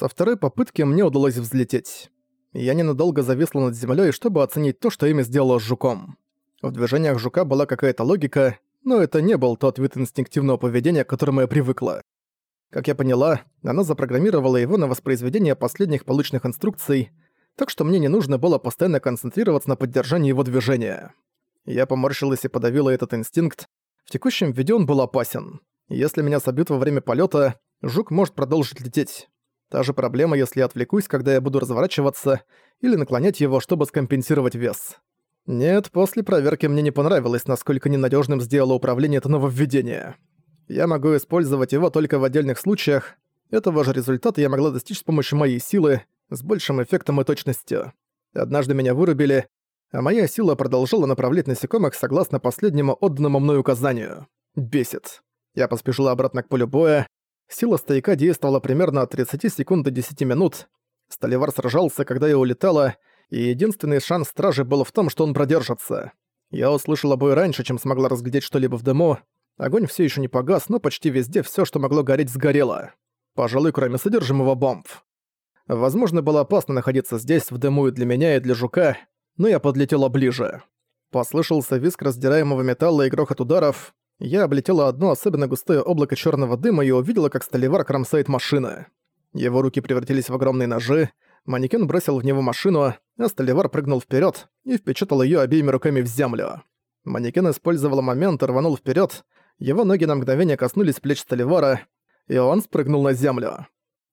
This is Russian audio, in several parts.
Со второй попытки мне удалось взлететь. Я ненадолго зависла над землей, чтобы оценить то, что ими сделала с жуком. В движениях жука была какая-то логика, но это не был тот вид инстинктивного поведения, к которому я привыкла. Как я поняла, она запрограммировала его на воспроизведение последних полученных инструкций, так что мне не нужно было постоянно концентрироваться на поддержании его движения. Я поморщилась и подавила этот инстинкт. В текущем виде он был опасен. Если меня собьют во время полета, жук может продолжить лететь. Та же проблема, если я отвлекусь, когда я буду разворачиваться, или наклонять его, чтобы скомпенсировать вес. Нет, после проверки мне не понравилось, насколько ненадежным сделало управление это нововведение. Я могу использовать его только в отдельных случаях. Этого же результата я могла достичь с помощью моей силы, с большим эффектом и точностью. Однажды меня вырубили, а моя сила продолжала направлять насекомых согласно последнему отданному мной указанию. Бесит. Я поспешила обратно к полю боя. Сила стояка действовала примерно от 30 секунд до 10 минут. Сталевар сражался, когда я улетала, и единственный шанс стражи был в том, что он продержится. Я услышала бой раньше, чем смогла разглядеть что-либо в дыму. Огонь все еще не погас, но почти везде все, что могло гореть, сгорело. Пожалуй, кроме содержимого бомб. Возможно, было опасно находиться здесь, в дыму и для меня, и для жука, но я подлетела ближе. Послышался визг раздираемого металла и грохот ударов. Я облетела одно особенно густое облако черного дыма и увидела, как столевар кромсает машины. Его руки превратились в огромные ножи, Манекен бросил в него машину, а Столивар прыгнул вперед и впечатал ее обеими руками в землю. Манекен использовал момент и рванул вперед. Его ноги на мгновение коснулись плеч Столивара, и он спрыгнул на землю.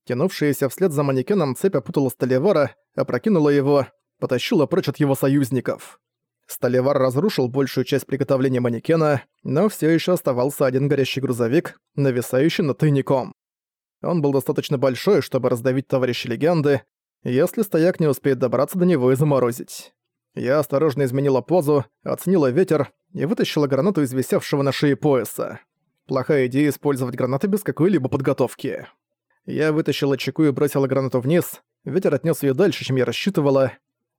Тянувшаяся вслед за манекеном цепь опутала Столивара, опрокинула его, потащила прочь от его союзников. Столивар разрушил большую часть приготовления манекена, но все еще оставался один горящий грузовик, нависающий над тайником. Он был достаточно большой, чтобы раздавить товарища легенды, если стояк не успеет добраться до него и заморозить. Я осторожно изменила позу, оценила ветер и вытащила гранату из висевшего на шее пояса. Плохая идея использовать гранаты без какой-либо подготовки. Я вытащила чеку и бросила гранату вниз, ветер отнес ее дальше, чем я рассчитывала.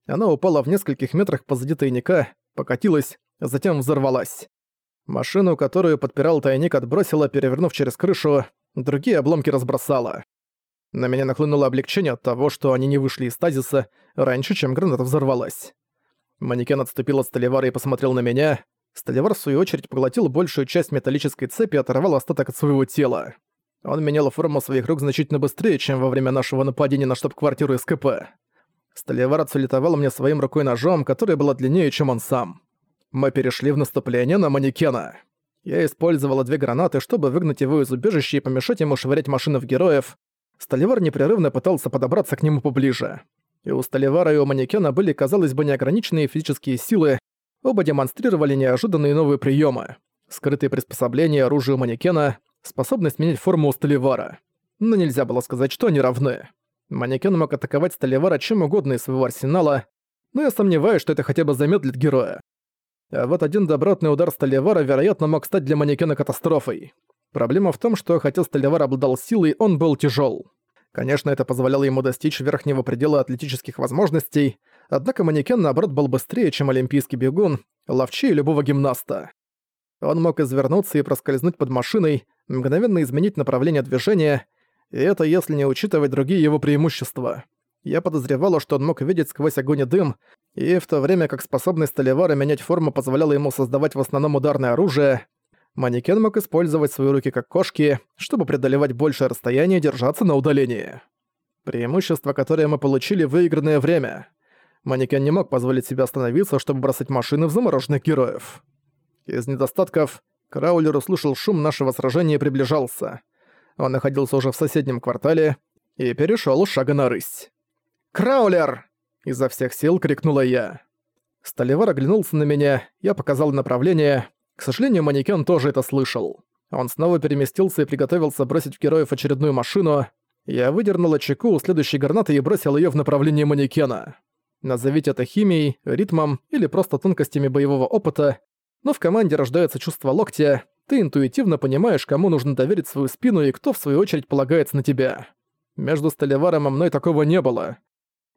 Она упала в нескольких метрах позади тайника, покатилась, затем взорвалась. Машину, которую подпирал тайник, отбросила, перевернув через крышу, другие обломки разбросала. На меня нахлынуло облегчение от того, что они не вышли из стазиса раньше, чем граната взорвалась. Манекен отступил от Столевара и посмотрел на меня. Столевар, в свою очередь, поглотил большую часть металлической цепи и оторвал остаток от своего тела. Он менял форму своих рук значительно быстрее, чем во время нашего нападения на штаб-квартиру СКП. Столевар отсулетовал мне своим рукой ножом, которая была длиннее, чем он сам. Мы перешли в наступление на манекена. Я использовала две гранаты, чтобы выгнать его из убежища и помешать ему швырять машины в героев, Столивар непрерывно пытался подобраться к нему поближе. И у Столивара и у манекена были, казалось бы, неограниченные физические силы, оба демонстрировали неожиданные новые приемы. Скрытые приспособления оружия манекена, способность менять форму у Столивара. Но нельзя было сказать, что они равны. Манекен мог атаковать Столивара чем угодно из своего арсенала, но я сомневаюсь, что это хотя бы замедлит героя. А вот один добротный удар Столивара, вероятно, мог стать для манекена катастрофой. Проблема в том, что хотя Столевар обладал силой, он был тяжел. Конечно, это позволяло ему достичь верхнего предела атлетических возможностей, однако манекен, наоборот, был быстрее, чем олимпийский бегун, ловчее любого гимнаста. Он мог извернуться и проскользнуть под машиной, мгновенно изменить направление движения, и это если не учитывать другие его преимущества. Я подозревала, что он мог видеть сквозь огонь и дым, и в то время как способность Столевара менять форму позволяла ему создавать в основном ударное оружие, манекен мог использовать свои руки как кошки, чтобы преодолевать большее расстояние и держаться на удалении. Преимущество, которое мы получили выигранное время. Манекен не мог позволить себе остановиться, чтобы бросать машины в замороженных героев. Из недостатков Краулер услышал шум нашего сражения и приближался. Он находился уже в соседнем квартале и перешёл шага на рысь. «Краулер!» – изо всех сил крикнула я. Столивар оглянулся на меня, я показал направление, к сожалению, манекен тоже это слышал. Он снова переместился и приготовился бросить в героев очередную машину. Я выдернула чеку у следующей гранаты и бросил ее в направлении манекена. Назовите это химией, ритмом или просто тонкостями боевого опыта, но в команде рождается чувство локтя, ты интуитивно понимаешь, кому нужно доверить свою спину и кто в свою очередь полагается на тебя. Между Столиваром и мной такого не было.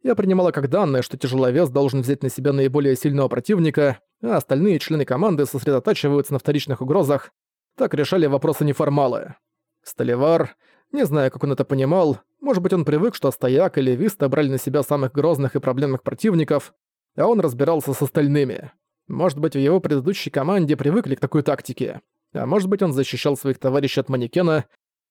Я принимала как данное, что тяжеловес должен взять на себя наиболее сильного противника, а остальные члены команды сосредотачиваются на вторичных угрозах. Так решали вопросы неформалы. Столивар, Не знаю, как он это понимал. Может быть, он привык, что Стояк или Виста брали на себя самых грозных и проблемных противников, а он разбирался с остальными. Может быть, в его предыдущей команде привыкли к такой тактике. А может быть, он защищал своих товарищей от манекена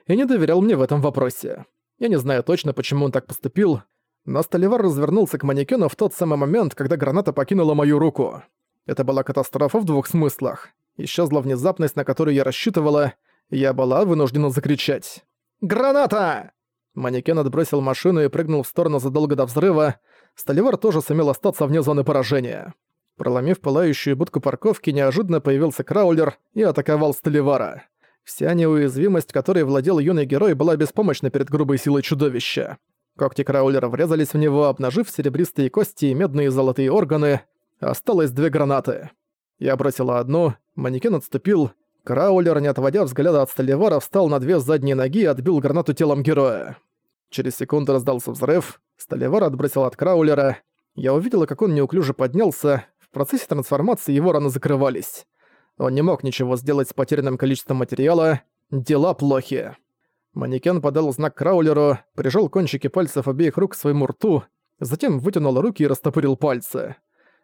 и не доверял мне в этом вопросе. Я не знаю точно, почему он так поступил, но Столивар развернулся к манекену в тот самый момент, когда граната покинула мою руку. Это была катастрофа в двух смыслах. Исчезла внезапность, на которую я рассчитывала, я была вынуждена закричать. «Граната!» Манекен отбросил машину и прыгнул в сторону задолго до взрыва. Столивар тоже сумел остаться вне зоны поражения. Проломив пылающую будку парковки, неожиданно появился Краулер и атаковал Столивара. Вся неуязвимость, которой владел юный герой, была беспомощна перед грубой силой чудовища. Когти Краулера врезались в него, обнажив серебристые кости и медные золотые органы. Осталось две гранаты. Я бросила одну, манекен отступил. Краулер, не отводя взгляда от Столивара, встал на две задние ноги и отбил гранату телом героя. Через секунду раздался взрыв. Столивар отбросил от Краулера. Я увидела, как он неуклюже поднялся. Процессе трансформации его раны закрывались. Он не мог ничего сделать с потерянным количеством материала. Дела плохи. Манекен подал знак Краулеру, прижал кончики пальцев обеих рук к своему рту, затем вытянул руки и растопырил пальцы.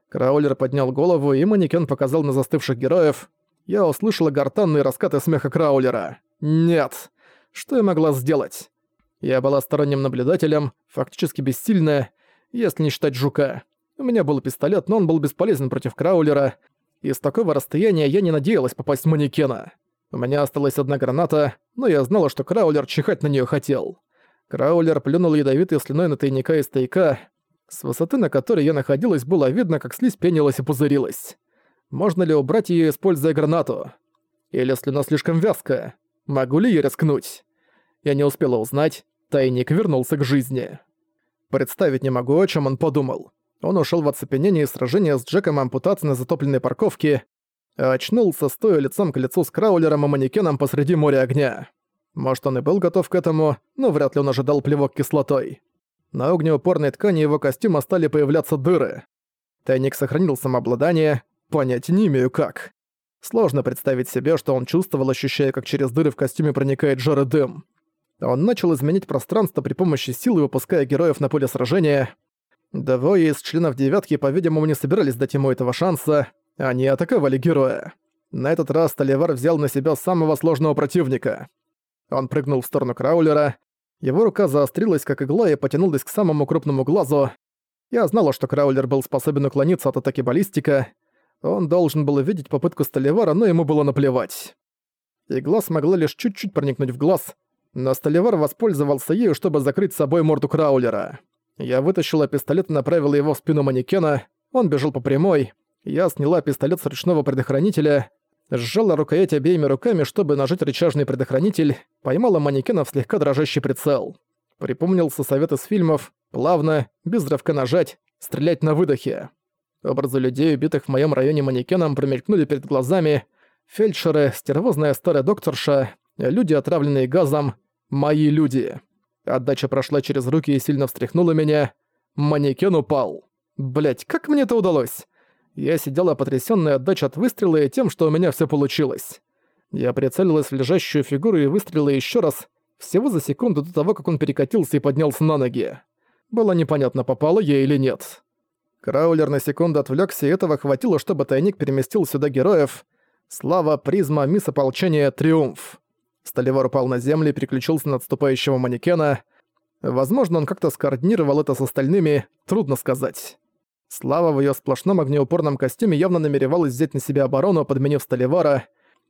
Краулер поднял голову, и манекен показал на застывших героев. Я услышала гортанные раскаты смеха Краулера. «Нет! Что я могла сделать?» Я была сторонним наблюдателем, фактически бессильная, если не считать жука. У меня был пистолет, но он был бесполезен против Краулера, и с такого расстояния я не надеялась попасть в манекена. У меня осталась одна граната, но я знала, что Краулер чихать на нее хотел. Краулер плюнул ядовитой слюной на тайника и стояка. С высоты, на которой я находилась, было видно, как слизь пенилась и пузырилась. Можно ли убрать ее, используя гранату? Или слюна слишком вязкая? Могу ли я рискнуть? Я не успела узнать. Тайник вернулся к жизни. Представить не могу, о чем он подумал. Он ушел в оцепенение из сражения с Джеком ампутации на затопленной парковке, а очнулся, стоя лицом к лицу с Краулером и манекеном посреди моря огня. Может, он и был готов к этому, но вряд ли он ожидал плевок кислотой. На огнеупорной ткани его костюма стали появляться дыры. Тайник сохранил самообладание, понять не имею как. Сложно представить себе, что он чувствовал, ощущая, как через дыры в костюме проникает жар и дым. Он начал изменять пространство при помощи силы, выпуская героев на поле сражения. Двое из членов «девятки», по-видимому, не собирались дать ему этого шанса, они атаковали героя. На этот раз Толивар взял на себя самого сложного противника. Он прыгнул в сторону Краулера. Его рука заострилась, как игла, и потянулась к самому крупному глазу. Я знала, что Краулер был способен уклониться от атаки баллистика. Он должен был увидеть попытку Столивара, но ему было наплевать. Игла смогла лишь чуть-чуть проникнуть в глаз, но Столивар воспользовался ею, чтобы закрыть собой морду Краулера. Я вытащила пистолет и направила его в спину манекена. Он бежал по прямой. Я сняла пистолет с ручного предохранителя, сжала рукоять обеими руками, чтобы нажать рычажный предохранитель, поймала манекена в слегка дрожащий прицел. Припомнился совет из фильмов «Плавно, без рывка нажать, стрелять на выдохе». Образы людей, убитых в моем районе манекеном, промелькнули перед глазами. Фельдшеры, стервозная старая докторша, люди, отравленные газом, мои люди. Отдача прошла через руки и сильно встряхнула меня. Манекен упал. Блять, как мне это удалось? Я сидела потрясённая отдача от выстрела и тем, что у меня всё получилось. Я прицелилась в лежащую фигуру и выстрелила ещё раз, всего за секунду до того, как он перекатился и поднялся на ноги. Было непонятно, попала я или нет. Краулер на секунду отвлёкся, и этого хватило, чтобы тайник переместил сюда героев. Слава, призма, мисс ополчения, триумф. Столивар упал на землю и переключился на отступающего манекена. Возможно, он как-то скоординировал это с остальными, трудно сказать. Слава в её сплошном огнеупорном костюме явно намеревалась взять на себя оборону, подменив Столивара.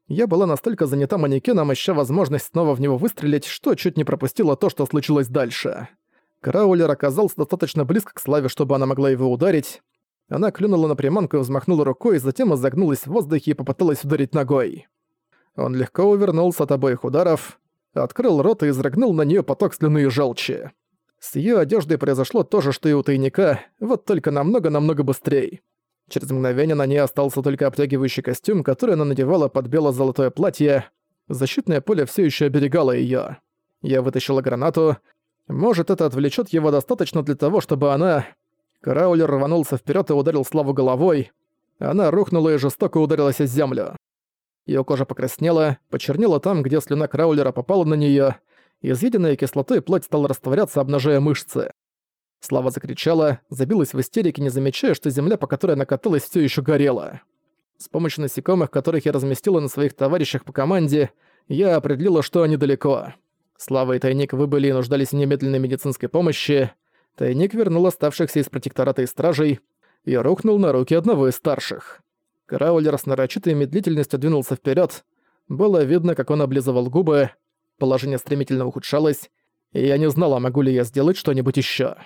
Я была настолько занята манекеном, ища возможность снова в него выстрелить, что чуть не пропустила то, что случилось дальше. Краулер оказался достаточно близко к Славе, чтобы она могла его ударить. Она клюнула на приманку и взмахнула рукой, затем изогнулась в воздухе и попыталась ударить ногой. Он легко увернулся от обоих ударов, открыл рот и изрыгнул на неё поток слюны и желчи. С её одеждой произошло то же, что и у тайника, вот только намного-намного быстрее. Через мгновение на ней остался только обтягивающий костюм, который она надевала под бело-золотое платье. Защитное поле всё ещё оберегало её. Я вытащила гранату. Может, это отвлечёт его достаточно для того, чтобы она... Краулер рванулся вперёд и ударил Славу головой. Она рухнула и жестоко ударилась о землю. Её кожа покраснела, почернела там, где слюна Краулера попала на неё, изъеденная кислотой плоть стала растворяться, обнажая мышцы. Слава закричала, забилась в истерике, не замечая, что земля, по которой она каталась, все еще горела. С помощью насекомых, которых я разместила на своих товарищах по команде, я определила, что они далеко. Слава и Тайник выбыли и нуждались в немедленной медицинской помощи. Тайник вернул оставшихся из протектората и стражей и рухнул на руки одного из старших. Краулер с нарочитой медлительностью двинулся вперед. Было видно, как он облизывал губы. Положение стремительно ухудшалось, и я не знала, могу ли я сделать что-нибудь еще.